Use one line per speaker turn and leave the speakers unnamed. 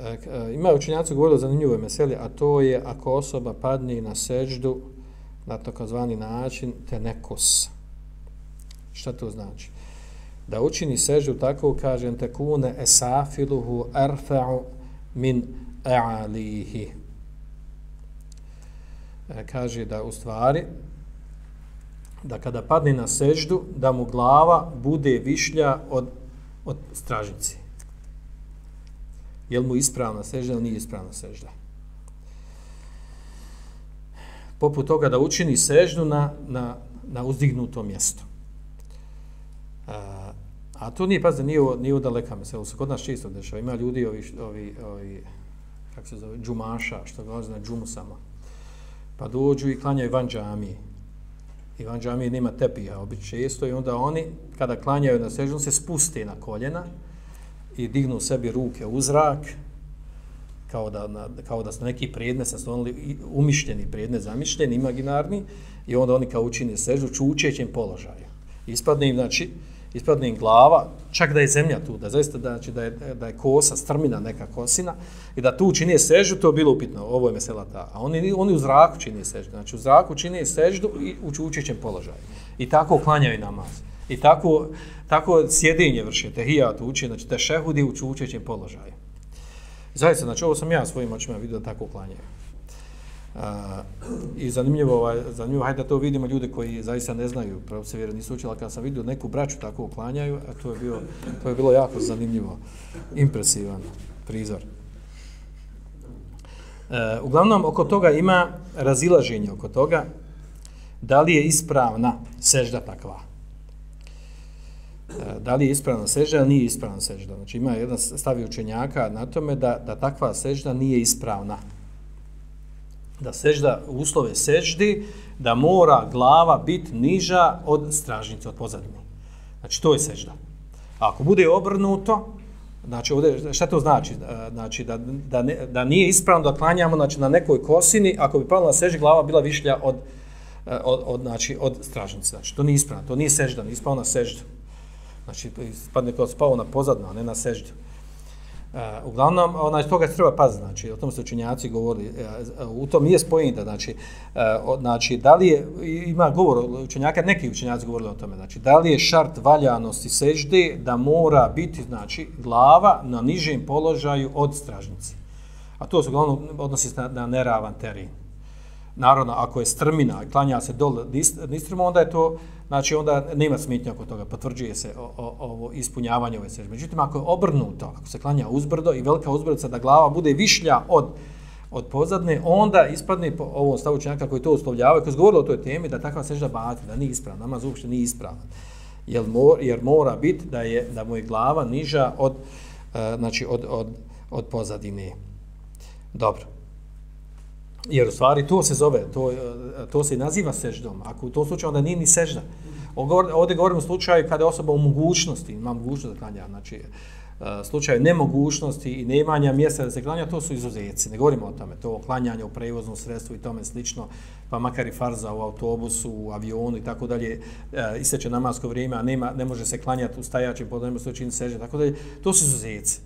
E, ima učenjaci govorili o zanimljivoj meseli, a to je ako osoba padne na seždu na takozvani način tenekos. Šta to znači? Da učini seždu tako, kažem, tekune esafiluhu arfa'u min a'alihi. E, kaže da u stvari, da kada padne na seždu, da mu glava bude višlja od, od stražnici. Je mu ispravna sežda ili nije ispravna sežda? Poput toga da učini seždu na, na, na uzdignuto mjesto. A, a to nije, pazite, nije, nije u daleka mesela, se kod nas čisto dešava. Ima ljudi, ovi, ovi, ovi kako se zove, džumaša, što dolaze na džumu samo. Pa dođu i klanjaju van džamije. I van džamije nema tepija, obično često, i onda oni, kada klanjaju na seždu, se spuste na koljena, i dignu sebi ruke u zrak, kao da, na, kao da su neki predmet sastavili, umišljeni predmet, zamišljeni, imaginarni, i onda oni kao učine sežu čučećem položaju. Ispadne im, znači, ispadne im glava, čak da je zemlja tu, da zaista da, znači, da, je, da je kosa, strmina neka kosina, i da tu čini sežu, to je bilo upitno, ovo je mesela ta. A oni, oni u zraku čini sežu, znači u zraku čini sežu i u čučećem položaju. I tako klanjaju namaz. I tako, tako sjedinje vrši, tehijat uči, znači te šehudi u čučećem položaju. Zaista, znači ovo sam ja svojim očima vidio tako klanjaju. Uh, I zanimljivo, ovaj, zanimljivo, hajde da to vidimo ljude koji zaista ne znaju, pravo se vjeru nisu učili, kada sam vidio neku braću tako uklanjaju, a to je, bio, to je bilo jako zanimljivo, impresivan prizor. Uh, uglavnom, oko toga ima razilaženje oko toga, da li je ispravna sežda takva. E, da li je ispravna sežda ili nije ispravna sežda. Znači ima jedan stavi učenjaka na tome da, da takva sežda nije ispravna. Da sežda, uslove seždi, da mora glava biti niža od stražnice, od pozadine. Znači to je sežda. A ako bude obrnuto, znači ovdje, šta to znači? E, znači da, da, ne, da nije ispravno da klanjamo znači, na nekoj kosini, ako bi pala na seždi, glava bila višlja od, e, od, od, znači, od stražnice. Znači to nije ispravno, to nije sežda, nije ispravno na seždu. Znači, spadne kao spao na pozadno, a ne na seždu. Uh, uglavnom, onaj, toga treba paziti, znači, o tom su učenjaci govorili, uh, u tom je spojenta, znači, uh, znači, da li je, ima govor učenjaka, neki učenjaci govorili o tome, znači, da li je šart valjanosti sežde da mora biti, znači, glava na nižem položaju od stražnici. A to se uglavnom odnosi na, na neravan teren. Naravno, ako je strmina klanja se dole nistrmo, onda je to, znači onda nema smitnja oko toga, potvrđuje se ovo ispunjavanje ove sežbe. Međutim, ako je obrnuto, ako se klanja uzbrdo i velika uzbrdica da glava bude višlja od, od pozadne, onda ispadne po ovom stavu činjaka koji to uslovljavaju, koji je govorili o toj temi, da takva sežda bati, da nije ispravna, namaz uopšte nije ispravna. Jer, mor, jer mora biti da, je, da mu je glava niža od, uh, znači od, od, od pozadine. Dobro. Jer u stvari to se zove, to, to se naziva seždom. Ako u tom slučaju onda nije ni sežda. Ovdje govorimo o slučaju kada je osoba u mogućnosti, ima mogućnost da klanja, znači e, slučaju nemogućnosti i nemanja mjesta da se klanja, to su izuzeci. Ne govorimo o tome, to klanjanje u prevoznom sredstvu i tome slično, pa makar i farza u autobusu, u avionu i tako dalje, e, iseće namasko vrijeme, a nema, ne može se klanjati u stajačim podajima, to čini sežda, tako dalje, to su izuzeci.